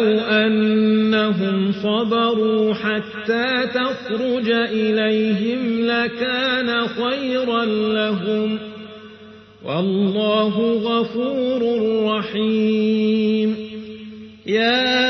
ولو أنهم صبروا حتى تخرج إليهم لكان خيرا لهم والله غفور رحيم. يا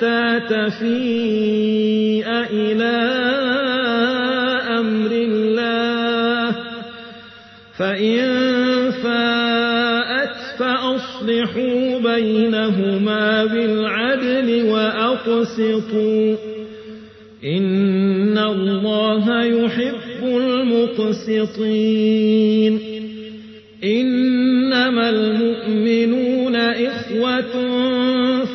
حتى تفيء إلى أمر الله فإن فاءت فأصلحوا بينهما بالعدل وأقسطوا إن الله يحب المقسطين إنما المؤمنون إخوة